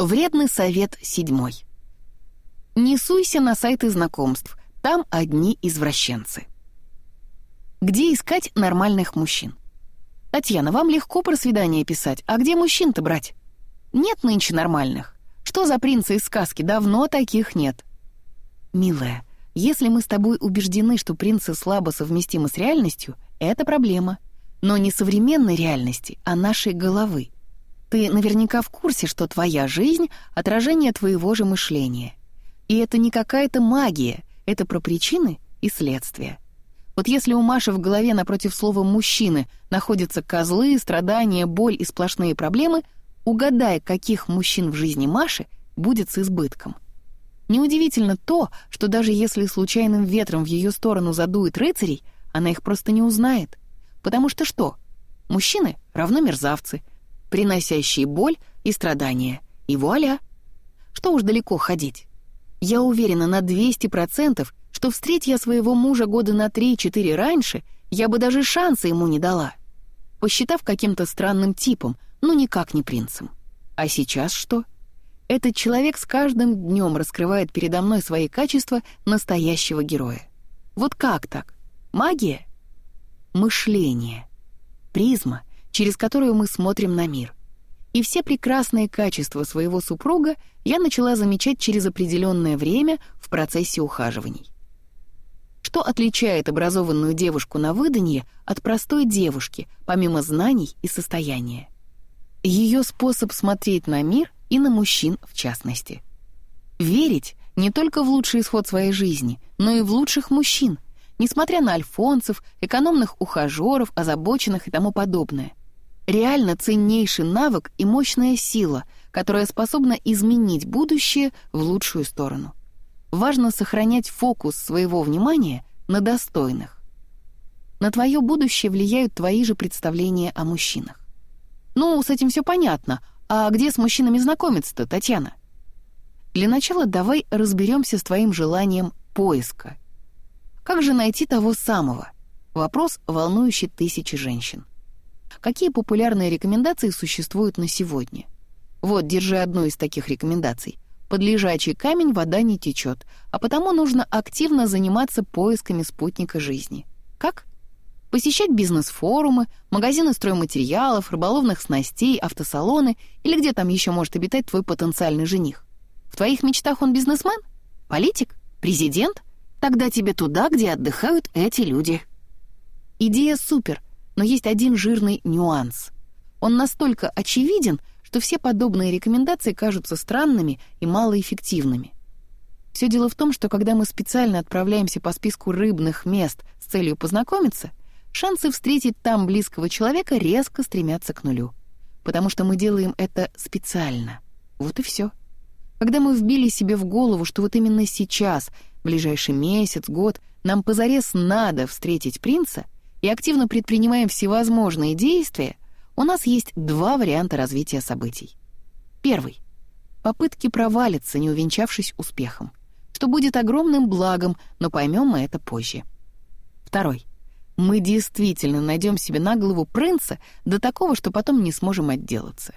Вредный совет седьмой. Не суйся на сайты знакомств, там одни извращенцы. Где искать нормальных мужчин? Татьяна, вам легко про свидание писать, а где мужчин-то брать? Нет нынче нормальных. Что за принцы из сказки? Давно таких нет. Милая, если мы с тобой убеждены, что принцы слабо совместимы с реальностью, это проблема. Но не современной реальности, а нашей головы. Ты наверняка в курсе, что твоя жизнь — отражение твоего же мышления. И это не какая-то магия, это про причины и следствия. Вот если у Маши в голове напротив слова «мужчины» находятся козлы, страдания, боль и сплошные проблемы, угадай, каких мужчин в жизни Маши будет с избытком. Неудивительно то, что даже если случайным ветром в ее сторону задует рыцарей, она их просто не узнает. Потому что что? Мужчины равно мерзавцы, приносящие боль и страдания. И вуаля! Что уж далеко ходить. Я уверена на 200%, что встреть я своего мужа года на 3-4 раньше, я бы даже шанса ему не дала, посчитав каким-то странным типом, ну никак не принцем. А сейчас что? Этот человек с каждым днем раскрывает передо мной свои качества настоящего героя. Вот как так? Магия? Мышление. Призма, через которую мы смотрим на мир. И все прекрасные качества своего супруга я начала замечать через определенное время в процессе ухаживаний. Что отличает образованную девушку на выданье от простой девушки, помимо знаний и состояния? Ее способ смотреть на мир и на мужчин в частности. Верить не только в лучший исход своей жизни, но и в лучших мужчин, несмотря на альфонцев, экономных ухажеров, озабоченных и тому подобное. Реально ценнейший навык и мощная сила, которая способна изменить будущее в лучшую сторону. Важно сохранять фокус своего внимания на достойных. На твое будущее влияют твои же представления о мужчинах. Ну, с этим все понятно. А где с мужчинами знакомиться-то, Татьяна? Для начала давай разберемся с твоим желанием поиска. Как же найти того самого? Вопрос, волнующий тысячи женщин. Какие популярные рекомендации существуют на сегодня? Вот, держи одну из таких рекомендаций. Под лежачий камень вода не течет, а потому нужно активно заниматься поисками спутника жизни. Как? Посещать бизнес-форумы, магазины стройматериалов, рыболовных снастей, автосалоны или где там еще может обитать твой потенциальный жених. В твоих мечтах он бизнесмен? Политик? Президент? Тогда тебе туда, где отдыхают эти люди. Идея супер — но есть один жирный нюанс. Он настолько очевиден, что все подобные рекомендации кажутся странными и малоэффективными. Все дело в том, что когда мы специально отправляемся по списку рыбных мест с целью познакомиться, шансы встретить там близкого человека резко стремятся к нулю. Потому что мы делаем это специально. Вот и все. Когда мы вбили себе в голову, что вот именно сейчас, ближайший месяц, год, нам позарез надо встретить принца — и активно предпринимаем всевозможные действия, у нас есть два варианта развития событий. Первый. Попытки провалиться, не увенчавшись успехом, что будет огромным благом, но поймем мы это позже. Второй. Мы действительно найдем себе на голову принца до такого, что потом не сможем отделаться.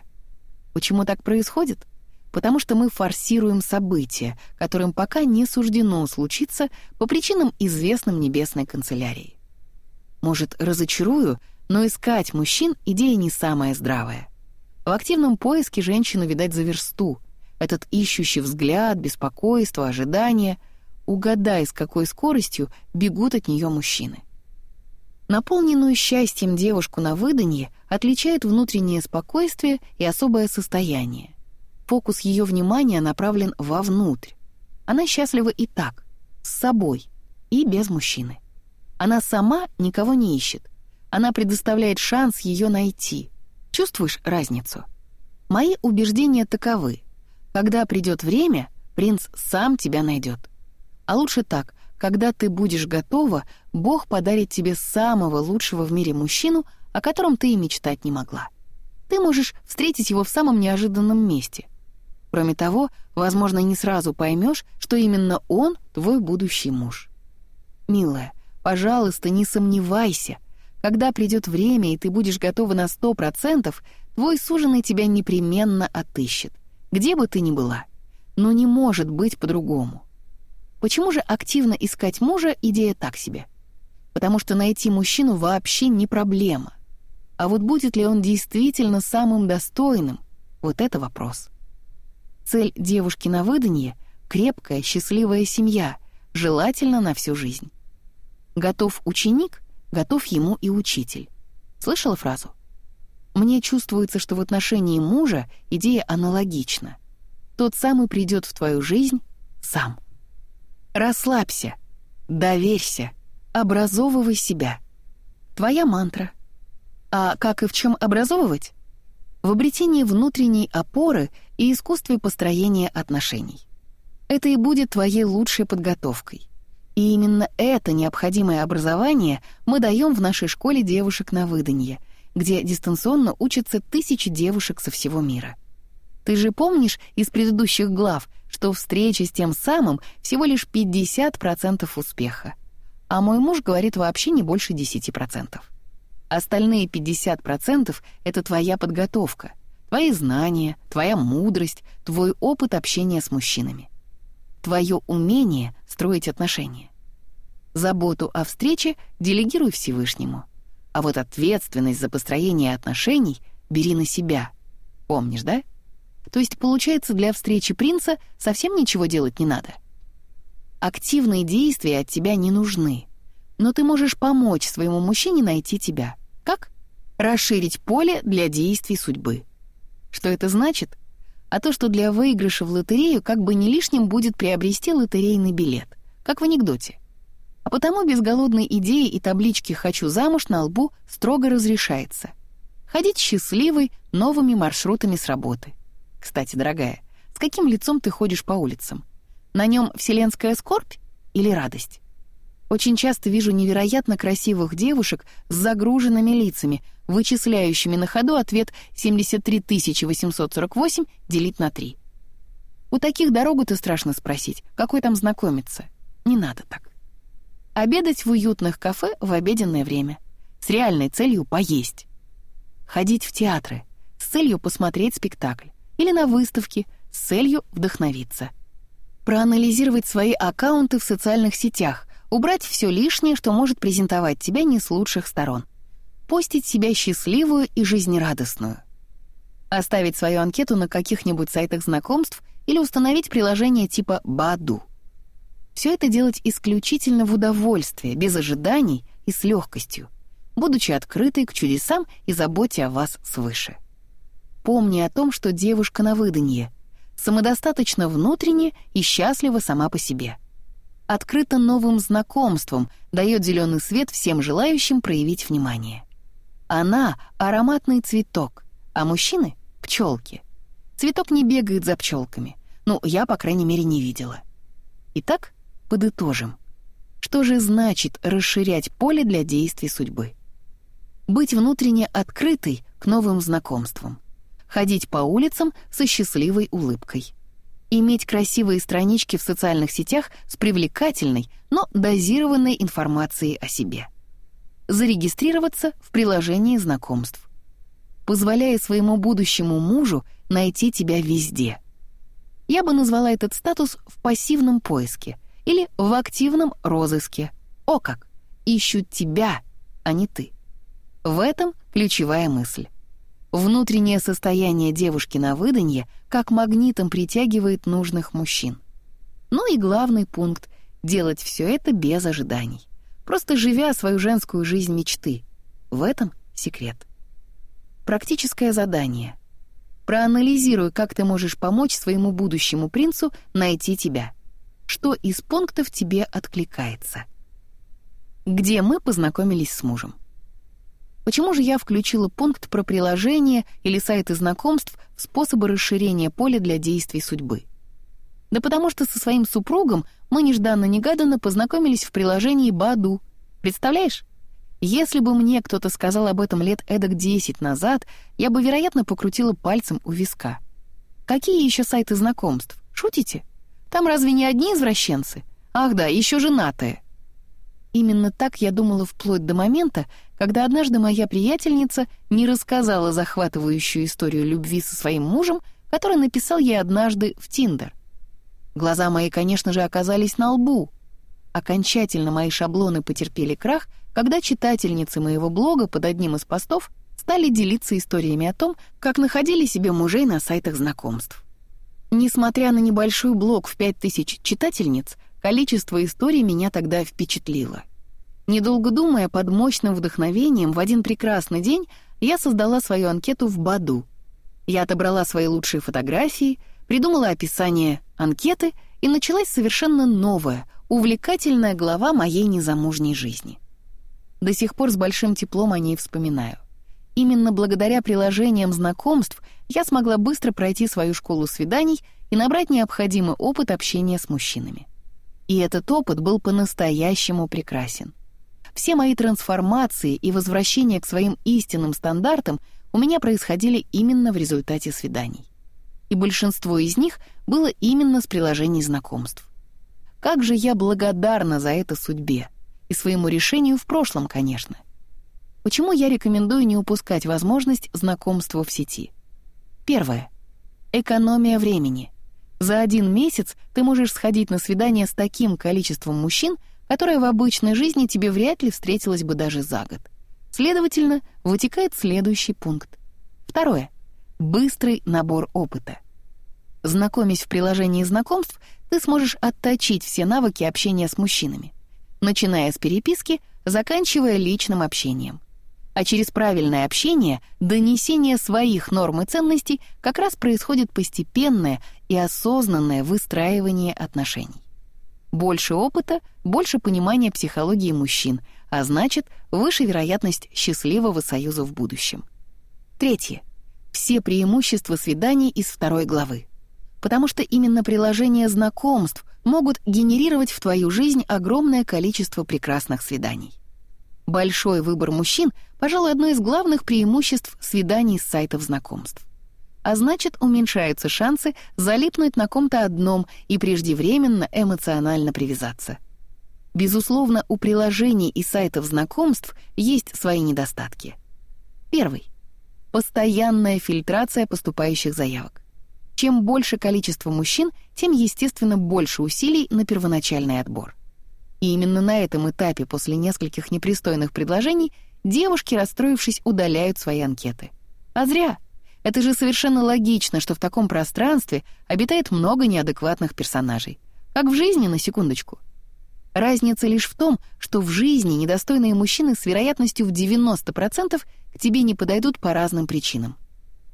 Почему так происходит? Потому что мы форсируем события, которым пока не суждено случиться по причинам, известным небесной канцелярии. Может, разочарую, но искать мужчин — идея не самая здравая. В активном поиске женщину, видать, за версту. Этот ищущий взгляд, беспокойство, ожидание. Угадай, с какой скоростью бегут от нее мужчины. Наполненную счастьем девушку на выданье отличает внутреннее спокойствие и особое состояние. Фокус ее внимания направлен вовнутрь. Она счастлива и так, с собой, и без мужчины. Она сама никого не ищет. Она предоставляет шанс ее найти. Чувствуешь разницу? Мои убеждения таковы. Когда придет время, принц сам тебя найдет. А лучше так, когда ты будешь готова, Бог подарит тебе самого лучшего в мире мужчину, о котором ты и мечтать не могла. Ты можешь встретить его в самом неожиданном месте. Кроме того, возможно, не сразу поймешь, что именно он твой будущий муж. Милая, Пожалуйста, не сомневайся. Когда придет время, и ты будешь готова на сто процентов, твой суженый тебя непременно отыщет. где бы ты ни была. Но не может быть по-другому. Почему же активно искать мужа — идея так себе? Потому что найти мужчину вообще не проблема. А вот будет ли он действительно самым достойным — вот это вопрос. Цель девушки на выданье — крепкая, счастливая семья, желательно на всю жизнь. Готов ученик, готов ему и учитель. Слышала фразу? Мне чувствуется, что в отношении мужа идея аналогична. Тот самый придет в твою жизнь сам. Расслабься, доверься, образовывай себя. Твоя мантра. А как и в чем образовывать? В обретении внутренней опоры и искусстве построения отношений. Это и будет твоей лучшей подготовкой. И именно это необходимое образование мы даем в нашей школе девушек на выданье, где дистанционно учатся тысячи девушек со всего мира. Ты же помнишь из предыдущих глав, что встреча с тем самым всего лишь 50% успеха. А мой муж говорит вообще не больше 10%. Остальные 50% — это твоя подготовка, твои знания, твоя мудрость, твой опыт общения с мужчинами. Твое умение строить отношения. Заботу о встрече делегируй Всевышнему. А вот ответственность за построение отношений бери на себя. Помнишь, да? То есть, получается, для встречи принца совсем ничего делать не надо. Активные действия от тебя не нужны. Но ты можешь помочь своему мужчине найти тебя. Как? Расширить поле для действий судьбы. Что это значит? А то, что для выигрыша в лотерею как бы не лишним будет приобрести лотерейный билет, как в анекдоте. А потому без голодной идеи и таблички «хочу замуж» на лбу строго разрешается. Ходить счастливой новыми маршрутами с работы — кстати, дорогая, с каким лицом ты ходишь по улицам? На нем вселенская скорбь или радость? Очень часто вижу невероятно красивых девушек с загруженными лицами, вычисляющими на ходу ответ 73 848 делить на 3. У таких дорогу-то страшно спросить, какой там знакомиться. Не надо так. Обедать в уютных кафе в обеденное время. С реальной целью поесть. Ходить в театры с целью посмотреть спектакль или на выставке с целью вдохновиться. Проанализировать свои аккаунты в социальных сетях, убрать все лишнее, что может презентовать тебя не с лучших сторон. Постить себя счастливую и жизнерадостную. Оставить свою анкету на каких-нибудь сайтах знакомств или установить приложение типа «Баду». Все это делать исключительно в удовольствие, без ожиданий и с легкостью, будучи открытой к чудесам и заботе о вас свыше помни о том, что девушка на выданье, самодостаточно внутренне и счастлива сама по себе. Открыта новым знакомством, дает зеленый свет всем желающим проявить внимание. Она — ароматный цветок, а мужчины — пчелки. Цветок не бегает за пчелками. Ну, я, по крайней мере, не видела. Итак, подытожим. Что же значит расширять поле для действий судьбы? Быть внутренне открытой к новым знакомствам ходить по улицам со счастливой улыбкой. Иметь красивые странички в социальных сетях с привлекательной, но дозированной информацией о себе. Зарегистрироваться в приложении знакомств. Позволяя своему будущему мужу найти тебя везде. Я бы назвала этот статус в пассивном поиске или в активном розыске. О как! Ищут тебя, а не ты. В этом ключевая мысль. Внутреннее состояние девушки на выданье как магнитом притягивает нужных мужчин. Ну и главный пункт — делать все это без ожиданий, просто живя свою женскую жизнь мечты. В этом секрет. Практическое задание. Проанализируй, как ты можешь помочь своему будущему принцу найти тебя. Что из пунктов тебе откликается. Где мы познакомились с мужем? Почему же я включила пункт про приложение или сайты знакомств в способы расширения поля для действий судьбы? Да потому что со своим супругом мы нежданно-негаданно познакомились в приложении Баду. Представляешь? Если бы мне кто-то сказал об этом лет эдак 10 назад, я бы, вероятно, покрутила пальцем у виска. Какие еще сайты знакомств? Шутите? Там разве не одни извращенцы? Ах да, еще женатые. Именно так я думала вплоть до момента, когда однажды моя приятельница не рассказала захватывающую историю любви со своим мужем, который написал ей однажды в Тиндер. Глаза мои, конечно же, оказались на лбу. Окончательно мои шаблоны потерпели крах, когда читательницы моего блога под одним из постов стали делиться историями о том, как находили себе мужей на сайтах знакомств. Несмотря на небольшой блог в 5000 читательниц, количество историй меня тогда впечатлило. Недолго думая, под мощным вдохновением, в один прекрасный день я создала свою анкету в Баду. Я отобрала свои лучшие фотографии, придумала описание анкеты, и началась совершенно новая, увлекательная глава моей незамужней жизни. До сих пор с большим теплом о ней вспоминаю. Именно благодаря приложениям знакомств я смогла быстро пройти свою школу свиданий и набрать необходимый опыт общения с мужчинами. И этот опыт был по-настоящему прекрасен. Все мои трансформации и возвращения к своим истинным стандартам у меня происходили именно в результате свиданий и большинство из них было именно с приложений знакомств. Как же я благодарна за это судьбе и своему решению в прошлом, конечно. Почему я рекомендую не упускать возможность знакомства в сети? Первое. Экономия времени. За один месяц ты можешь сходить на свидание с таким количеством мужчин, которое в обычной жизни тебе вряд ли встретилось бы даже за год. Следовательно, вытекает следующий пункт. Второе. Быстрый набор опыта. Знакомясь в приложении знакомств, ты сможешь отточить все навыки общения с мужчинами, начиная с переписки, заканчивая личным общением. А через правильное общение, донесение своих норм и ценностей как раз происходит постепенное и осознанное выстраивание отношений. Больше опыта, больше понимания психологии мужчин, а значит, выше вероятность счастливого союза в будущем. Третье. Все преимущества свиданий из второй главы потому что именно приложения знакомств могут генерировать в твою жизнь огромное количество прекрасных свиданий. Большой выбор мужчин, пожалуй, одно из главных преимуществ свиданий с сайтов знакомств. А значит, уменьшаются шансы залипнуть на ком-то одном и преждевременно эмоционально привязаться. Безусловно, у приложений и сайтов знакомств есть свои недостатки. Первый. Постоянная фильтрация поступающих заявок. Чем больше количество мужчин, тем, естественно, больше усилий на первоначальный отбор. И именно на этом этапе, после нескольких непристойных предложений, девушки, расстроившись, удаляют свои анкеты. А зря. Это же совершенно логично, что в таком пространстве обитает много неадекватных персонажей. Как в жизни, на секундочку. Разница лишь в том, что в жизни недостойные мужчины с вероятностью в 90% к тебе не подойдут по разным причинам.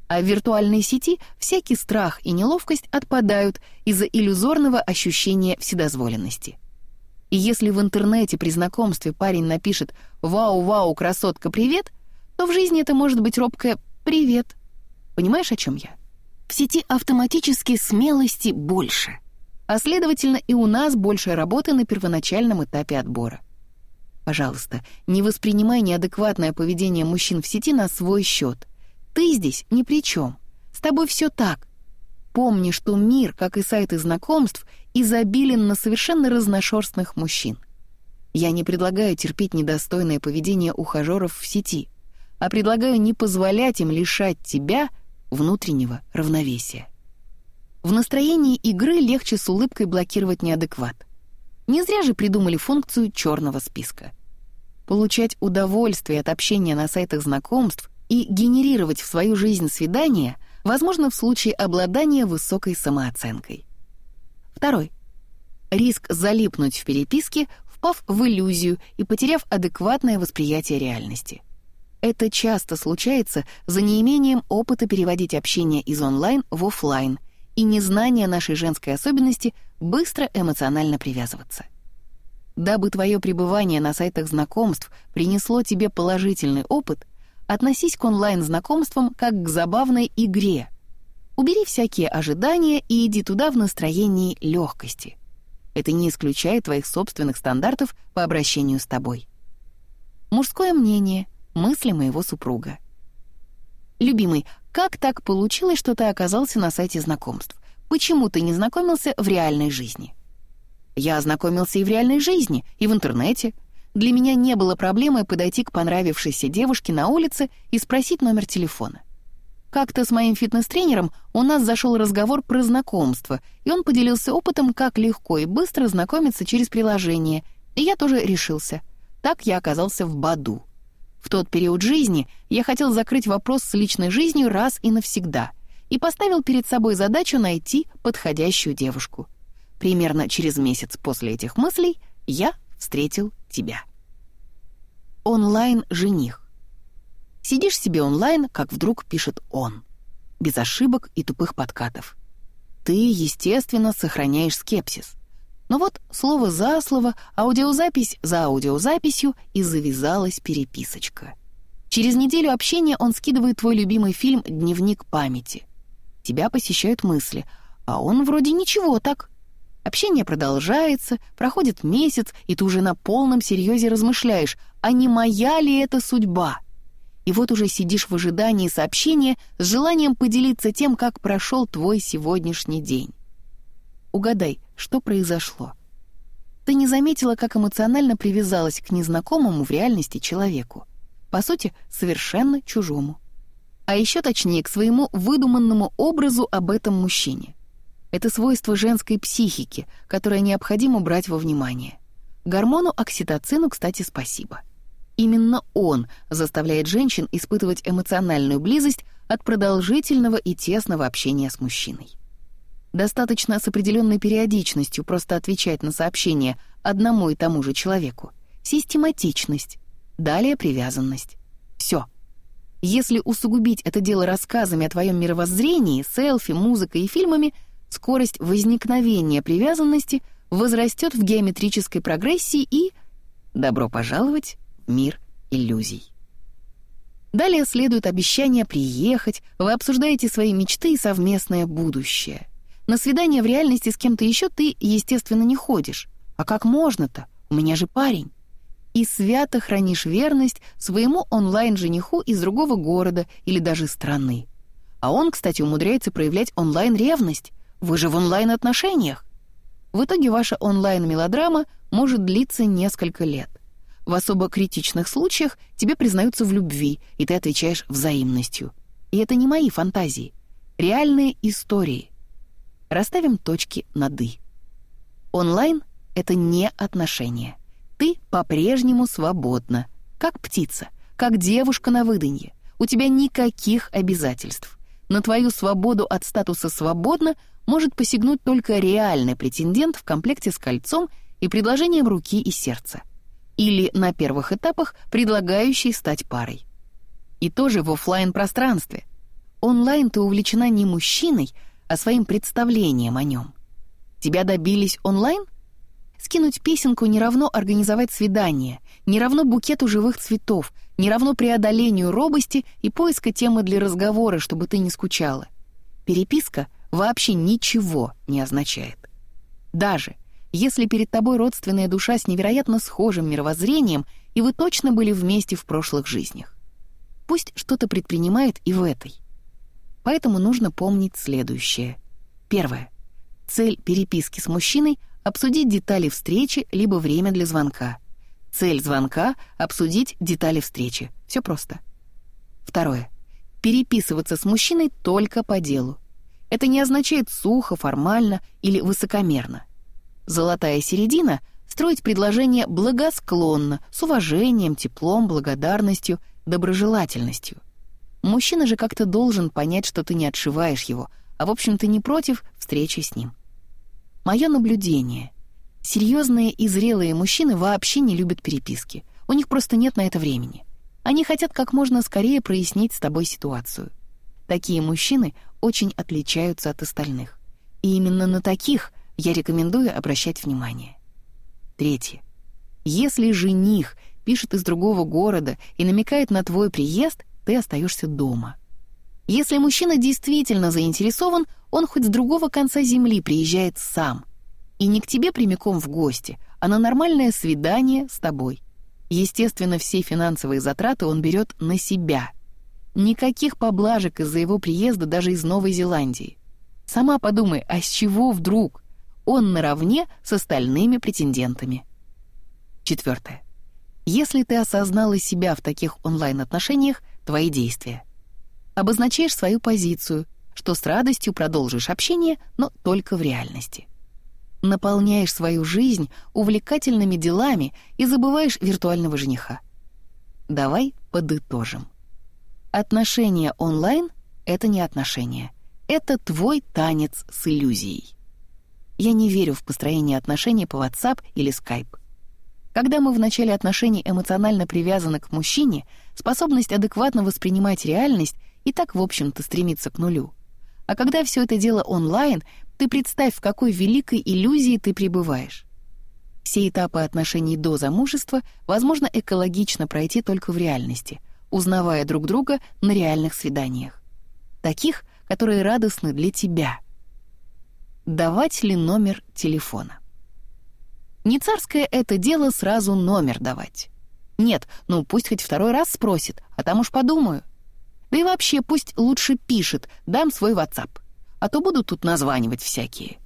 А в виртуальной сети всякий страх и неловкость отпадают из-за иллюзорного ощущения вседозволенности. И если в интернете при знакомстве парень напишет «Вау-вау, красотка, привет», то в жизни это может быть робкое «Привет». Понимаешь, о чем я? В сети автоматически смелости больше. А следовательно, и у нас больше работы на первоначальном этапе отбора. Пожалуйста, не воспринимай неадекватное поведение мужчин в сети на свой счет. Ты здесь ни при чем. С тобой все так. Помни, что мир, как и сайты знакомств, изобилен на совершенно разношерстных мужчин. Я не предлагаю терпеть недостойное поведение ухажеров в сети, а предлагаю не позволять им лишать тебя внутреннего равновесия. В настроении игры легче с улыбкой блокировать неадекват. Не зря же придумали функцию черного списка. Получать удовольствие от общения на сайтах знакомств и генерировать в свою жизнь свидания возможно в случае обладания высокой самооценкой. Второй. Риск залипнуть в переписке, впав в иллюзию и потеряв адекватное восприятие реальности. Это часто случается за неимением опыта переводить общение из онлайн в офлайн и незнание нашей женской особенности быстро эмоционально привязываться. Дабы твое пребывание на сайтах знакомств принесло тебе положительный опыт, Относись к онлайн-знакомствам как к забавной игре. Убери всякие ожидания и иди туда в настроении легкости. Это не исключает твоих собственных стандартов по обращению с тобой. Мужское мнение, мысли моего супруга. Любимый, как так получилось, что ты оказался на сайте знакомств? Почему ты не знакомился в реальной жизни? Я ознакомился и в реальной жизни, и в интернете — для меня не было проблемой подойти к понравившейся девушке на улице и спросить номер телефона. Как-то с моим фитнес-тренером у нас зашел разговор про знакомство, и он поделился опытом, как легко и быстро знакомиться через приложение, и я тоже решился. Так я оказался в Баду. В тот период жизни я хотел закрыть вопрос с личной жизнью раз и навсегда и поставил перед собой задачу найти подходящую девушку. Примерно через месяц после этих мыслей я встретил тебя. Онлайн-жених. Сидишь себе онлайн, как вдруг пишет он. Без ошибок и тупых подкатов. Ты, естественно, сохраняешь скепсис. Но вот слово за слово, аудиозапись за аудиозаписью и завязалась переписочка. Через неделю общения он скидывает твой любимый фильм «Дневник памяти». Тебя посещают мысли, а он вроде ничего так. Общение продолжается, проходит месяц, и ты уже на полном серьезе размышляешь, а не моя ли это судьба? И вот уже сидишь в ожидании сообщения с желанием поделиться тем, как прошел твой сегодняшний день. Угадай, что произошло? Ты не заметила, как эмоционально привязалась к незнакомому в реальности человеку. По сути, совершенно чужому. А еще точнее, к своему выдуманному образу об этом мужчине. Это свойство женской психики, которое необходимо брать во внимание. Гормону окситоцину, кстати, спасибо. Именно он заставляет женщин испытывать эмоциональную близость от продолжительного и тесного общения с мужчиной. Достаточно с определенной периодичностью просто отвечать на сообщения одному и тому же человеку. Систематичность. Далее привязанность. Все. Если усугубить это дело рассказами о твоем мировоззрении, селфи, музыкой и фильмами, скорость возникновения привязанности возрастет в геометрической прогрессии и... Добро пожаловать мир иллюзий. Далее следует обещание приехать, вы обсуждаете свои мечты и совместное будущее. На свидание в реальности с кем-то еще ты, естественно, не ходишь. А как можно-то? У меня же парень. И свято хранишь верность своему онлайн-жениху из другого города или даже страны. А он, кстати, умудряется проявлять онлайн-ревность. Вы же в онлайн-отношениях. В итоге ваша онлайн-мелодрама может длиться несколько лет. В особо критичных случаях тебе признаются в любви, и ты отвечаешь взаимностью. И это не мои фантазии. Реальные истории. Расставим точки над «и». Онлайн — это не отношения. Ты по-прежнему свободна, как птица, как девушка на выданье. У тебя никаких обязательств. На твою свободу от статуса «свободно» может посягнуть только реальный претендент в комплекте с кольцом и предложением руки и сердца или на первых этапах предлагающий стать парой. И тоже в офлайн пространстве Онлайн ты увлечена не мужчиной, а своим представлением о нем. Тебя добились онлайн? Скинуть песенку не равно организовать свидание, не равно букету живых цветов, не равно преодолению робости и поиска темы для разговора, чтобы ты не скучала. Переписка вообще ничего не означает. Даже — если перед тобой родственная душа с невероятно схожим мировоззрением, и вы точно были вместе в прошлых жизнях. Пусть что-то предпринимает и в этой. Поэтому нужно помнить следующее. Первое. Цель переписки с мужчиной — обсудить детали встречи либо время для звонка. Цель звонка — обсудить детали встречи. Все просто. Второе. Переписываться с мужчиной только по делу. Это не означает сухо, формально или высокомерно. Золотая середина — строить предложение благосклонно, с уважением, теплом, благодарностью, доброжелательностью. Мужчина же как-то должен понять, что ты не отшиваешь его, а в общем ты не против встречи с ним. Мое наблюдение. Серьезные и зрелые мужчины вообще не любят переписки. У них просто нет на это времени. Они хотят как можно скорее прояснить с тобой ситуацию. Такие мужчины очень отличаются от остальных. И именно на таких я рекомендую обращать внимание. Третье. Если жених пишет из другого города и намекает на твой приезд, ты остаешься дома. Если мужчина действительно заинтересован, он хоть с другого конца земли приезжает сам. И не к тебе прямиком в гости, а на нормальное свидание с тобой. Естественно, все финансовые затраты он берет на себя. Никаких поблажек из-за его приезда даже из Новой Зеландии. Сама подумай, а с чего вдруг? он наравне с остальными претендентами. Четвертое. Если ты осознала себя в таких онлайн-отношениях, твои действия. обозначаешь свою позицию, что с радостью продолжишь общение, но только в реальности. Наполняешь свою жизнь увлекательными делами и забываешь виртуального жениха. Давай подытожим. Отношения онлайн — это не отношения. Это твой танец с иллюзией. Я не верю в построение отношений по WhatsApp или Skype. Когда мы в начале отношений эмоционально привязаны к мужчине, способность адекватно воспринимать реальность и так, в общем-то, стремится к нулю. А когда все это дело онлайн, ты представь, в какой великой иллюзии ты пребываешь. Все этапы отношений до замужества возможно экологично пройти только в реальности, узнавая друг друга на реальных свиданиях. Таких, которые радостны для тебя. Давать ли номер телефона? Не царское это дело сразу номер давать. Нет, ну пусть хоть второй раз спросит, а там уж подумаю. Да и вообще пусть лучше пишет, дам свой WhatsApp. А то будут тут названивать всякие.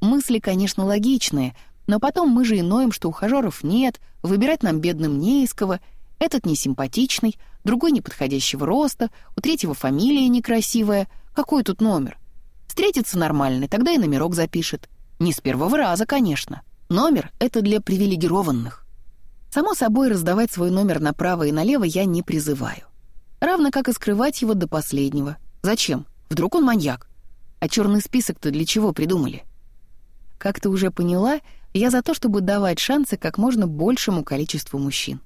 Мысли, конечно, логичные, но потом мы же и ноем, что ухажеров нет, выбирать нам бедным не из кого, этот несимпатичный, другой неподходящего роста, у третьего фамилия некрасивая. Какой тут номер? Встретится нормальный, тогда и номерок запишет. Не с первого раза, конечно. Номер — это для привилегированных. Само собой, раздавать свой номер направо и налево я не призываю. Равно как и скрывать его до последнего. Зачем? Вдруг он маньяк? А черный список-то для чего придумали? Как ты уже поняла, я за то, чтобы давать шансы как можно большему количеству мужчин.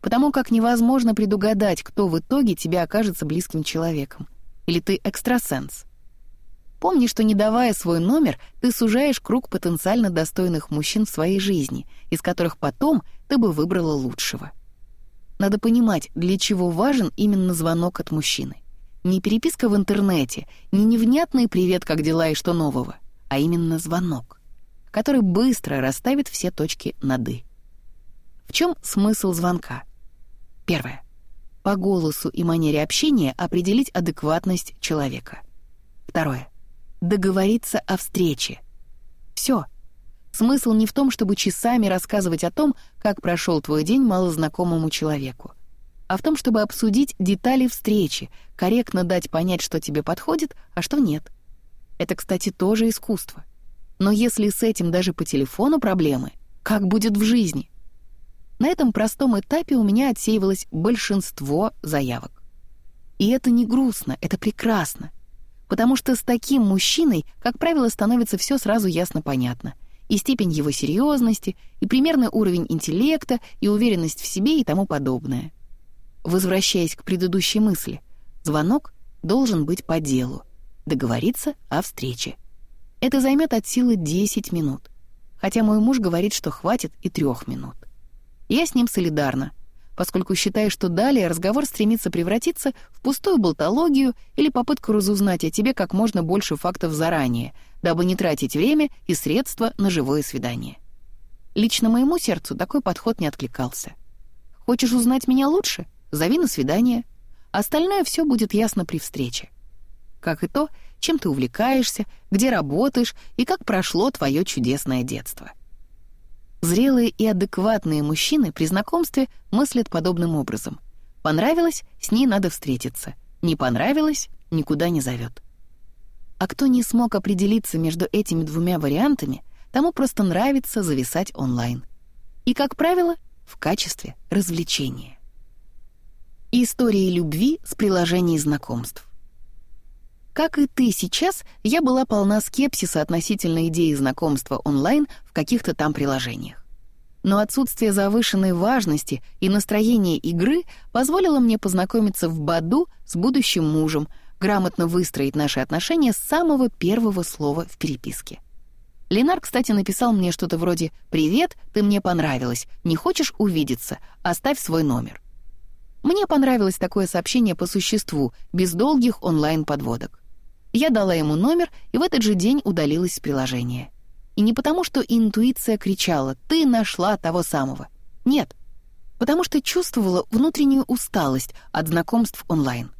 Потому как невозможно предугадать, кто в итоге тебе окажется близким человеком. Или ты экстрасенс. Помни, что не давая свой номер, ты сужаешь круг потенциально достойных мужчин в своей жизни, из которых потом ты бы выбрала лучшего. Надо понимать, для чего важен именно звонок от мужчины. Не переписка в интернете, не невнятный «привет, как дела и что нового», а именно звонок, который быстро расставит все точки над «и». В чем смысл звонка? Первое. По голосу и манере общения определить адекватность человека. Второе договориться о встрече. Все. Смысл не в том, чтобы часами рассказывать о том, как прошел твой день малознакомому человеку, а в том, чтобы обсудить детали встречи, корректно дать понять, что тебе подходит, а что нет. Это, кстати, тоже искусство. Но если с этим даже по телефону проблемы, как будет в жизни? На этом простом этапе у меня отсеивалось большинство заявок. И это не грустно, это прекрасно потому что с таким мужчиной, как правило, становится все сразу ясно понятно. И степень его серьезности, и примерный уровень интеллекта, и уверенность в себе и тому подобное. Возвращаясь к предыдущей мысли, звонок должен быть по делу, договориться о встрече. Это займет от силы 10 минут, хотя мой муж говорит, что хватит и трех минут. Я с ним солидарна — поскольку считаю, что далее разговор стремится превратиться в пустую болтологию или попытку разузнать о тебе как можно больше фактов заранее, дабы не тратить время и средства на живое свидание. Лично моему сердцу такой подход не откликался. Хочешь узнать меня лучше? Зови на свидание. Остальное все будет ясно при встрече. Как и то, чем ты увлекаешься, где работаешь и как прошло твое чудесное детство. Зрелые и адекватные мужчины при знакомстве мыслят подобным образом. Понравилось — с ней надо встретиться. Не понравилось — никуда не зовет. А кто не смог определиться между этими двумя вариантами, тому просто нравится зависать онлайн. И, как правило, в качестве развлечения. Истории любви с приложений знакомств. Как и ты сейчас, я была полна скепсиса относительно идеи знакомства онлайн в каких-то там приложениях. Но отсутствие завышенной важности и настроения игры позволило мне познакомиться в Баду с будущим мужем, грамотно выстроить наши отношения с самого первого слова в переписке. Ленар, кстати, написал мне что-то вроде «Привет, ты мне понравилась, не хочешь увидеться? Оставь свой номер». Мне понравилось такое сообщение по существу, без долгих онлайн-подводок. Я дала ему номер и в этот же день удалилась с приложения. И не потому, что интуиция кричала «ты нашла того самого». Нет, потому что чувствовала внутреннюю усталость от знакомств онлайн.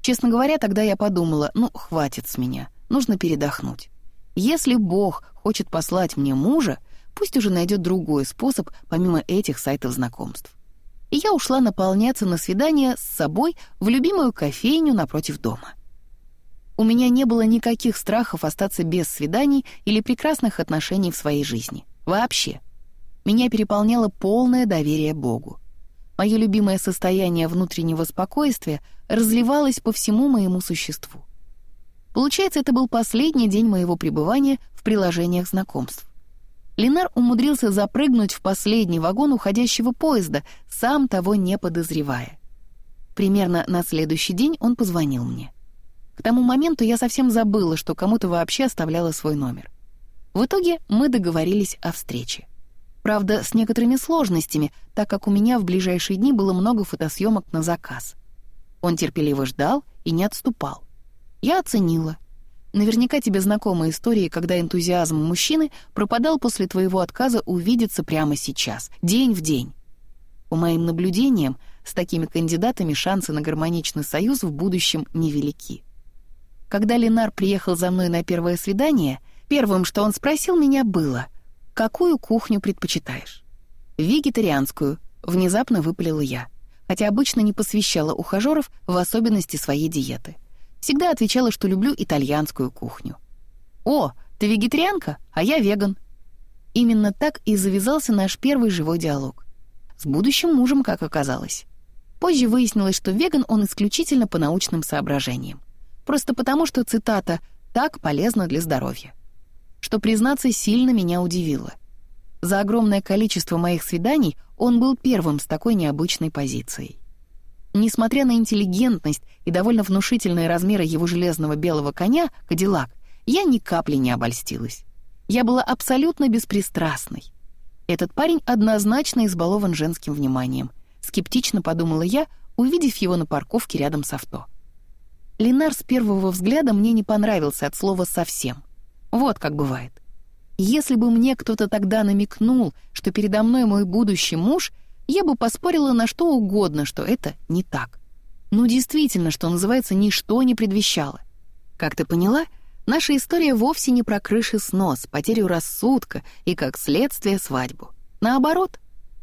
Честно говоря, тогда я подумала, ну, хватит с меня, нужно передохнуть. Если Бог хочет послать мне мужа, пусть уже найдет другой способ, помимо этих сайтов знакомств. и я ушла наполняться на свидание с собой в любимую кофейню напротив дома. У меня не было никаких страхов остаться без свиданий или прекрасных отношений в своей жизни. Вообще. Меня переполняло полное доверие Богу. Мое любимое состояние внутреннего спокойствия разливалось по всему моему существу. Получается, это был последний день моего пребывания в приложениях знакомств. Ленар умудрился запрыгнуть в последний вагон уходящего поезда, сам того не подозревая. Примерно на следующий день он позвонил мне. К тому моменту я совсем забыла, что кому-то вообще оставляла свой номер. В итоге мы договорились о встрече. Правда, с некоторыми сложностями, так как у меня в ближайшие дни было много фотосъемок на заказ. Он терпеливо ждал и не отступал. Я оценила — Наверняка тебе знакомы истории, когда энтузиазм мужчины пропадал после твоего отказа увидеться прямо сейчас, день в день. По моим наблюдениям, с такими кандидатами шансы на гармоничный союз в будущем невелики. Когда Ленар приехал за мной на первое свидание, первым, что он спросил меня, было «Какую кухню предпочитаешь?» «Вегетарианскую», — внезапно выпалила я, хотя обычно не посвящала ухажеров в особенности своей диеты — Всегда отвечала, что люблю итальянскую кухню. «О, ты вегетарианка, а я веган». Именно так и завязался наш первый живой диалог. С будущим мужем, как оказалось. Позже выяснилось, что веган он исключительно по научным соображениям. Просто потому, что цитата «так полезно для здоровья». Что, признаться, сильно меня удивило. За огромное количество моих свиданий он был первым с такой необычной позицией. Несмотря на интеллигентность и довольно внушительные размеры его железного белого коня, Кадиллак, я ни капли не обольстилась. Я была абсолютно беспристрастной. Этот парень однозначно избалован женским вниманием. Скептично подумала я, увидев его на парковке рядом с авто. Ленар с первого взгляда мне не понравился от слова «совсем». Вот как бывает. Если бы мне кто-то тогда намекнул, что передо мной мой будущий муж — я бы поспорила на что угодно, что это не так. Ну, действительно, что называется, ничто не предвещало. Как ты поняла, наша история вовсе не про крыши снос, потерю рассудка и, как следствие, свадьбу. Наоборот,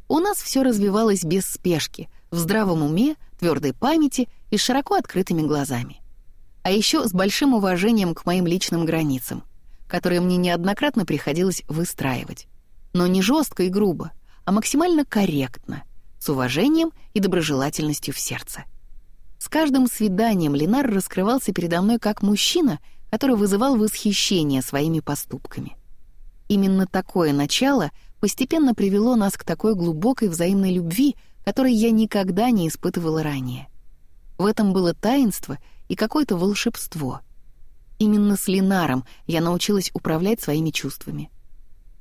у нас все развивалось без спешки, в здравом уме, твердой памяти и широко открытыми глазами. А еще с большим уважением к моим личным границам, которые мне неоднократно приходилось выстраивать. Но не жестко и грубо, а максимально корректно, с уважением и доброжелательностью в сердце. С каждым свиданием Ленар раскрывался передо мной как мужчина, который вызывал восхищение своими поступками. Именно такое начало постепенно привело нас к такой глубокой взаимной любви, которой я никогда не испытывала ранее. В этом было таинство и какое-то волшебство. Именно с Ленаром я научилась управлять своими чувствами —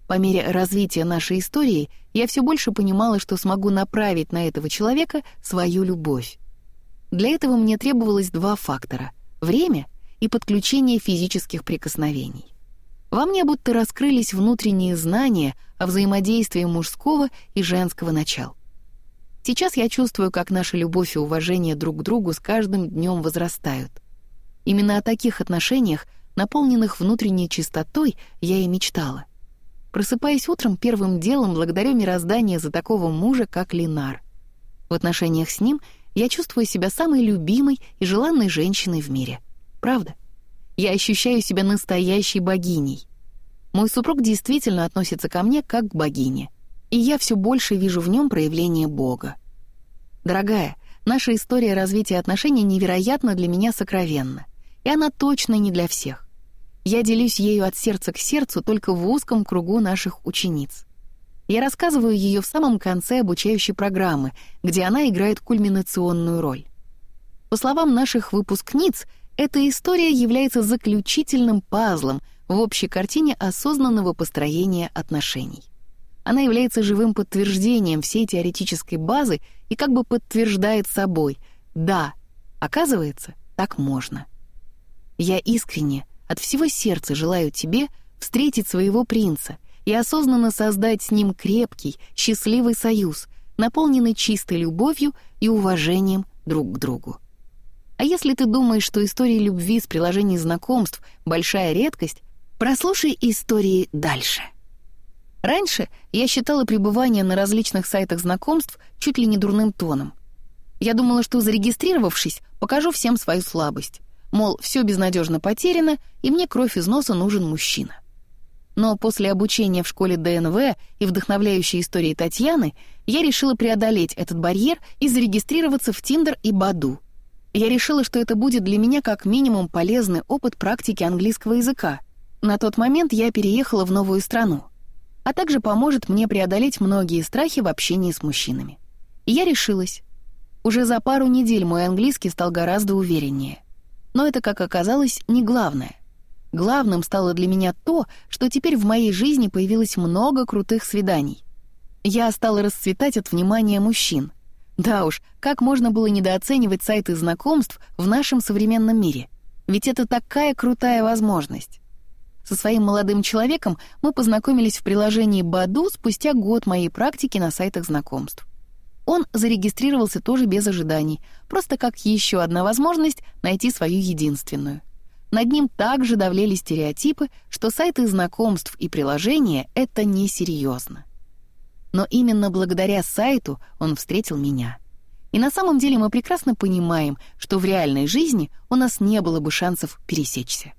по мере развития нашей истории я все больше понимала, что смогу направить на этого человека свою любовь. Для этого мне требовалось два фактора — время и подключение физических прикосновений. Во мне будто раскрылись внутренние знания о взаимодействии мужского и женского начал. Сейчас я чувствую, как наша любовь и уважение друг к другу с каждым днем возрастают. Именно о таких отношениях, наполненных внутренней чистотой, я и мечтала — Просыпаясь утром, первым делом благодарю мироздание за такого мужа, как Линар. В отношениях с ним я чувствую себя самой любимой и желанной женщиной в мире. Правда? Я ощущаю себя настоящей богиней. Мой супруг действительно относится ко мне как к богине, и я все больше вижу в нем проявление Бога. Дорогая, наша история развития отношений невероятно для меня сокровенна, и она точно не для всех. Я делюсь ею от сердца к сердцу только в узком кругу наших учениц. Я рассказываю ее в самом конце обучающей программы, где она играет кульминационную роль. По словам наших выпускниц, эта история является заключительным пазлом в общей картине осознанного построения отношений. Она является живым подтверждением всей теоретической базы и как бы подтверждает собой «да, оказывается, так можно». Я искренне, от всего сердца желаю тебе встретить своего принца и осознанно создать с ним крепкий, счастливый союз, наполненный чистой любовью и уважением друг к другу. А если ты думаешь, что истории любви с приложений знакомств — большая редкость, прослушай истории дальше. Раньше я считала пребывание на различных сайтах знакомств чуть ли не дурным тоном. Я думала, что зарегистрировавшись, покажу всем свою слабость. Мол, все безнадежно потеряно, и мне кровь из носа нужен мужчина. Но после обучения в школе ДНВ и вдохновляющей истории Татьяны я решила преодолеть этот барьер и зарегистрироваться в Тиндер и Баду. Я решила, что это будет для меня как минимум полезный опыт практики английского языка. На тот момент я переехала в новую страну, а также поможет мне преодолеть многие страхи в общении с мужчинами. И я решилась. Уже за пару недель мой английский стал гораздо увереннее. Но это, как оказалось, не главное. Главным стало для меня то, что теперь в моей жизни появилось много крутых свиданий. Я стала расцветать от внимания мужчин. Да уж, как можно было недооценивать сайты знакомств в нашем современном мире? Ведь это такая крутая возможность. Со своим молодым человеком мы познакомились в приложении Баду спустя год моей практики на сайтах знакомств. Он зарегистрировался тоже без ожиданий, просто как еще одна возможность найти свою единственную. Над ним также давлели стереотипы, что сайты знакомств и приложения — это несерьезно. Но именно благодаря сайту он встретил меня. И на самом деле мы прекрасно понимаем, что в реальной жизни у нас не было бы шансов пересечься.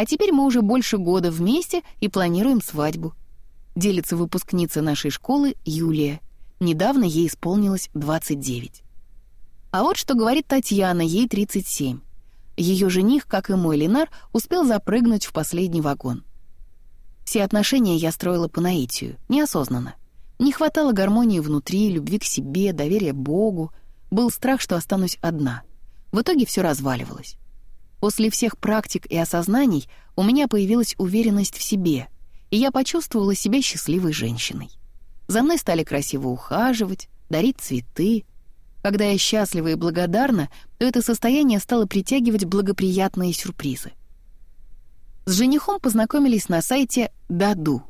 А теперь мы уже больше года вместе и планируем свадьбу. Делится выпускница нашей школы Юлия. Недавно ей исполнилось 29. А вот что говорит Татьяна, ей 37. Ее жених, как и мой Ленар, успел запрыгнуть в последний вагон. Все отношения я строила по наитию, неосознанно. Не хватало гармонии внутри, любви к себе, доверия Богу. Был страх, что останусь одна. В итоге все разваливалось. После всех практик и осознаний у меня появилась уверенность в себе, и я почувствовала себя счастливой женщиной. За мной стали красиво ухаживать, дарить цветы, когда я счастлива и благодарна, то это состояние стало притягивать благоприятные сюрпризы. С женихом познакомились на сайте Даду.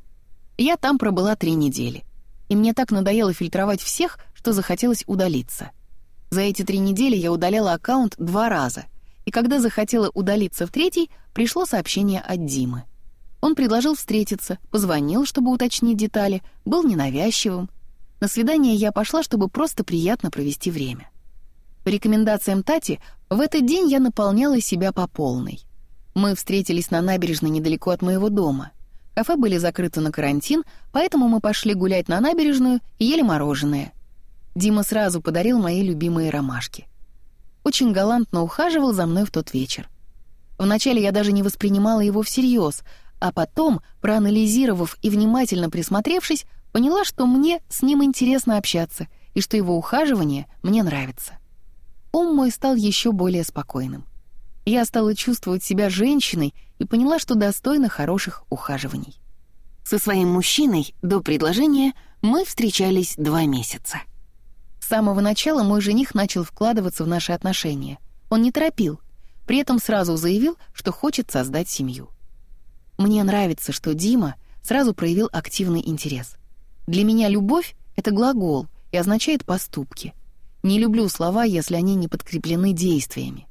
Я там пробыла три недели. И мне так надоело фильтровать всех, что захотелось удалиться. За эти три недели я удаляла аккаунт два раза, и когда захотела удалиться в третий, пришло сообщение от Димы. Он предложил встретиться, позвонил, чтобы уточнить детали, был ненавязчивым, на свидание я пошла, чтобы просто приятно провести время. По рекомендациям Тати, в этот день я наполняла себя по полной. Мы встретились на набережной недалеко от моего дома. Кафе были закрыты на карантин, поэтому мы пошли гулять на набережную и ели мороженое. Дима сразу подарил мои любимые ромашки. Очень галантно ухаживал за мной в тот вечер. Вначале я даже не воспринимала его всерьез, а потом, проанализировав и внимательно присмотревшись, Поняла, что мне с ним интересно общаться и что его ухаживание мне нравится. Ум мой стал еще более спокойным. Я стала чувствовать себя женщиной и поняла, что достойна хороших ухаживаний. Со своим мужчиной до предложения мы встречались два месяца. Самого начала мой жених начал вкладываться в наши отношения. Он не торопил, при этом сразу заявил, что хочет создать семью. Мне нравится, что Дима сразу проявил активный интерес. Для меня любовь — это глагол и означает поступки. Не люблю слова, если они не подкреплены действиями.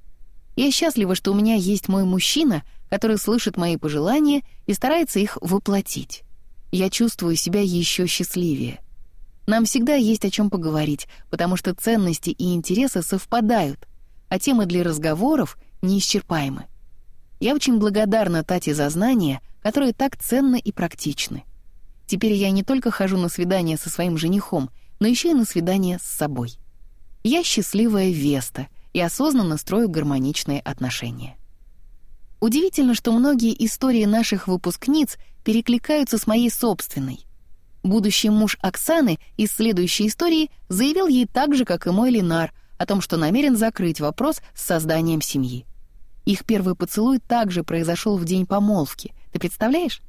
Я счастлива, что у меня есть мой мужчина, который слышит мои пожелания и старается их воплотить. Я чувствую себя еще счастливее. Нам всегда есть о чем поговорить, потому что ценности и интересы совпадают, а темы для разговоров неисчерпаемы. Я очень благодарна Тате за знания, которые так ценны и практичны. Теперь я не только хожу на свидание со своим женихом, но еще и на свидание с собой. Я счастливая Веста и осознанно строю гармоничные отношения. Удивительно, что многие истории наших выпускниц перекликаются с моей собственной. Будущий муж Оксаны из следующей истории заявил ей так же, как и мой Ленар, о том, что намерен закрыть вопрос с созданием семьи. Их первый поцелуй также произошел в день помолвки. Ты представляешь?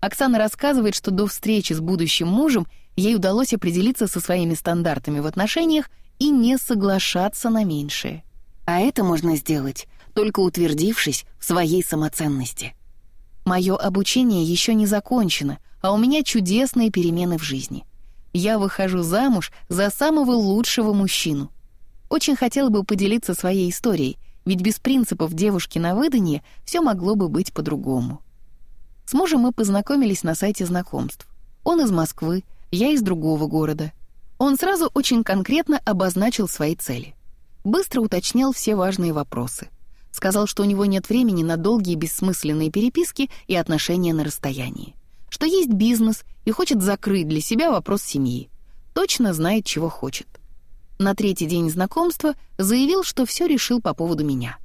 Оксана рассказывает, что до встречи с будущим мужем ей удалось определиться со своими стандартами в отношениях и не соглашаться на меньшее. А это можно сделать, только утвердившись в своей самоценности. Мое обучение еще не закончено, а у меня чудесные перемены в жизни. Я выхожу замуж за самого лучшего мужчину. Очень хотела бы поделиться своей историей, ведь без принципов девушки на выданье все могло бы быть по-другому. С мужем мы познакомились на сайте знакомств. Он из Москвы, я из другого города. Он сразу очень конкретно обозначил свои цели. Быстро уточнял все важные вопросы. Сказал, что у него нет времени на долгие бессмысленные переписки и отношения на расстоянии. Что есть бизнес и хочет закрыть для себя вопрос семьи. Точно знает, чего хочет. На третий день знакомства заявил, что все решил по поводу меня.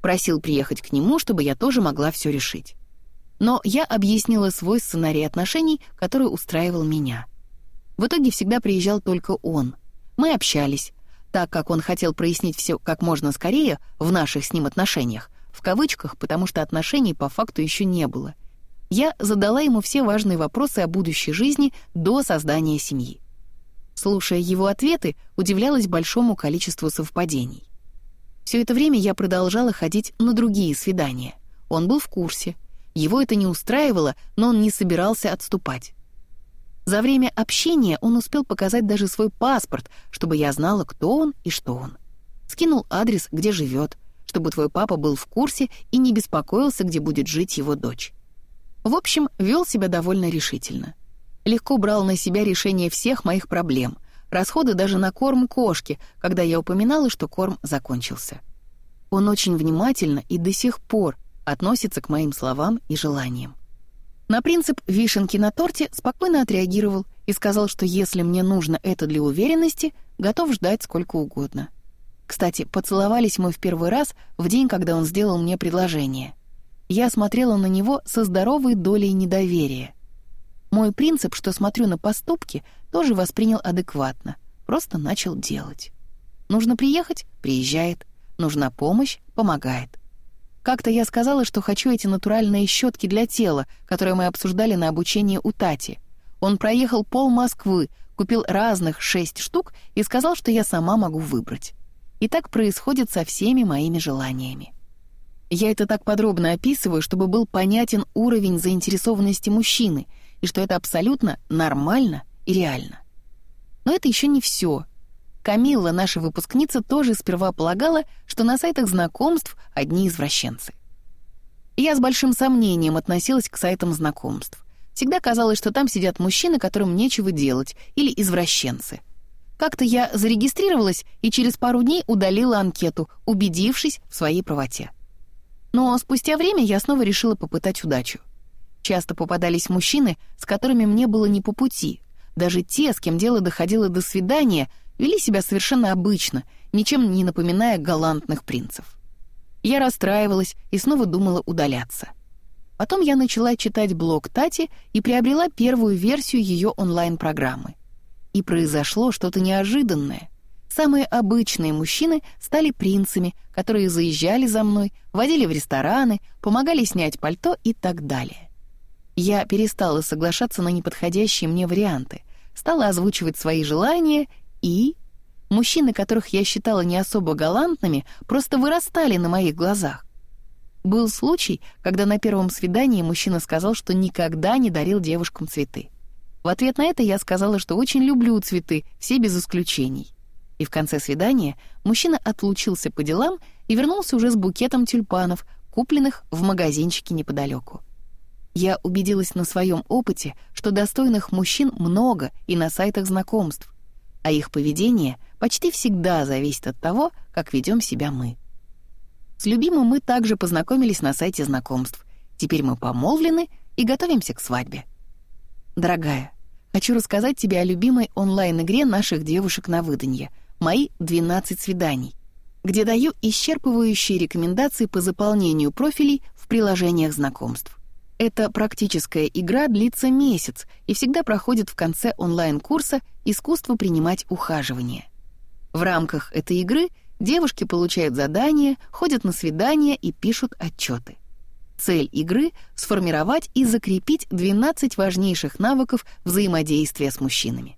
Просил приехать к нему, чтобы я тоже могла все решить. Но я объяснила свой сценарий отношений, который устраивал меня. В итоге всегда приезжал только он. Мы общались, так как он хотел прояснить все как можно скорее в наших с ним отношениях, в кавычках, потому что отношений по факту еще не было. Я задала ему все важные вопросы о будущей жизни до создания семьи. Слушая его ответы, удивлялась большому количеству совпадений. Все это время я продолжала ходить на другие свидания. Он был в курсе. Его это не устраивало, но он не собирался отступать. За время общения он успел показать даже свой паспорт, чтобы я знала, кто он и что он. Скинул адрес, где живет, чтобы твой папа был в курсе и не беспокоился, где будет жить его дочь. В общем, вел себя довольно решительно. Легко брал на себя решение всех моих проблем, расходы даже на корм кошки, когда я упоминала, что корм закончился. Он очень внимательно и до сих пор относится к моим словам и желаниям. На принцип вишенки на торте спокойно отреагировал и сказал, что если мне нужно это для уверенности, готов ждать сколько угодно. Кстати, поцеловались мы в первый раз в день, когда он сделал мне предложение. Я смотрела на него со здоровой долей недоверия. Мой принцип, что смотрю на поступки, тоже воспринял адекватно, просто начал делать. Нужно приехать — приезжает. Нужна помощь — помогает. Как-то я сказала, что хочу эти натуральные щетки для тела, которые мы обсуждали на обучении у Тати. Он проехал пол Москвы, купил разных шесть штук и сказал, что я сама могу выбрать. И так происходит со всеми моими желаниями. Я это так подробно описываю, чтобы был понятен уровень заинтересованности мужчины и что это абсолютно нормально и реально. Но это еще не все — Камилла, наша выпускница, тоже сперва полагала, что на сайтах знакомств одни извращенцы. Я с большим сомнением относилась к сайтам знакомств. Всегда казалось, что там сидят мужчины, которым нечего делать, или извращенцы. Как-то я зарегистрировалась и через пару дней удалила анкету, убедившись в своей правоте. Но спустя время я снова решила попытать удачу. Часто попадались мужчины, с которыми мне было не по пути. Даже те, с кем дело доходило до свидания — вели себя совершенно обычно, ничем не напоминая галантных принцев. Я расстраивалась и снова думала удаляться. Потом я начала читать блог Тати и приобрела первую версию ее онлайн-программы. И произошло что-то неожиданное. Самые обычные мужчины стали принцами, которые заезжали за мной, водили в рестораны, помогали снять пальто и так далее. Я перестала соглашаться на неподходящие мне варианты, стала озвучивать свои желания и... Мужчины, которых я считала не особо галантными, просто вырастали на моих глазах. Был случай, когда на первом свидании мужчина сказал, что никогда не дарил девушкам цветы. В ответ на это я сказала, что очень люблю цветы, все без исключений. И в конце свидания мужчина отлучился по делам и вернулся уже с букетом тюльпанов, купленных в магазинчике неподалеку. Я убедилась на своем опыте, что достойных мужчин много и на сайтах знакомств, а их поведение почти всегда зависит от того, как ведем себя мы. С любимым мы также познакомились на сайте знакомств. Теперь мы помолвлены и готовимся к свадьбе. Дорогая, хочу рассказать тебе о любимой онлайн-игре наших девушек на выданье «Мои 12 свиданий», где даю исчерпывающие рекомендации по заполнению профилей в приложениях знакомств. Эта практическая игра длится месяц и всегда проходит в конце онлайн-курса «Искусство принимать ухаживание». В рамках этой игры девушки получают задания, ходят на свидания и пишут отчеты. Цель игры — сформировать и закрепить 12 важнейших навыков взаимодействия с мужчинами.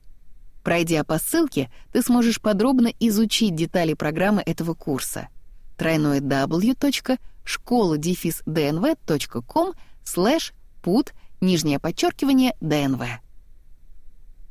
Пройдя по ссылке, ты сможешь подробно изучить детали программы этого курса. тройное w.школа-dnv.com слэш пут, нижнее подчеркивание, ДНВ.